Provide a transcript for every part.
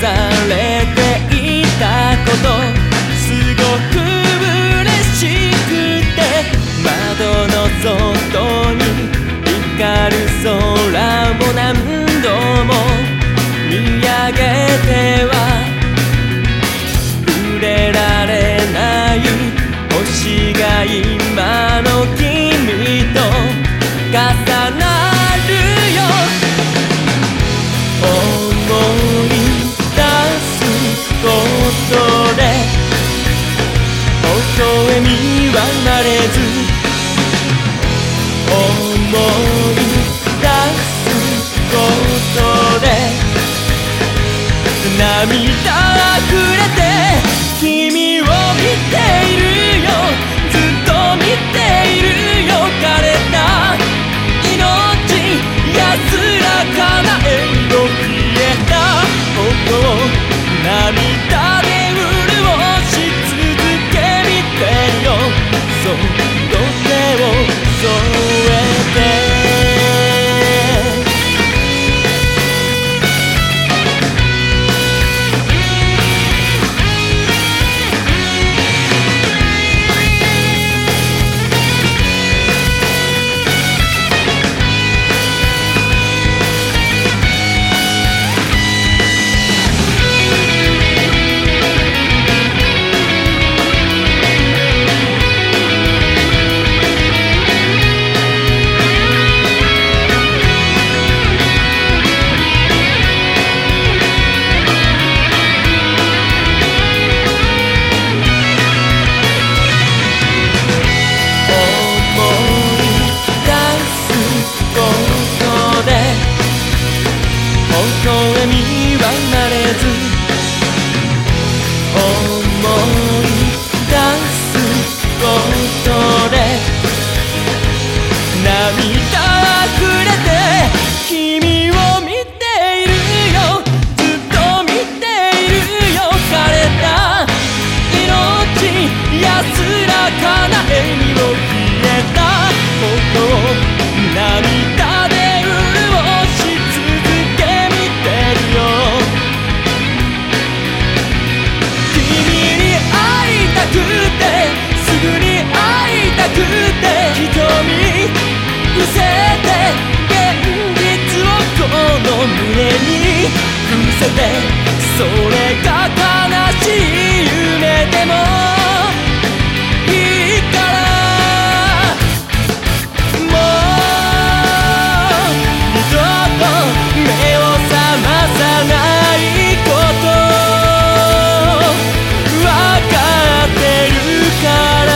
されていたこと。すごく嬉しくて窓の外に光る空も何度も見上げては。触れられない星が今の君涙あふれてそれが悲しい夢でもいいからもう二度と目を覚まさないことわかってるから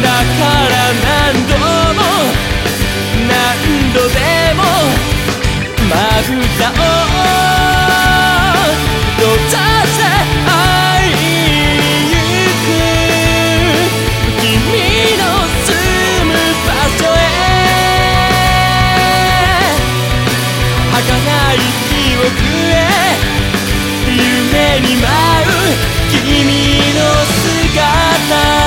だから何度も何度でもまぶたを記憶へ夢に舞う君の姿。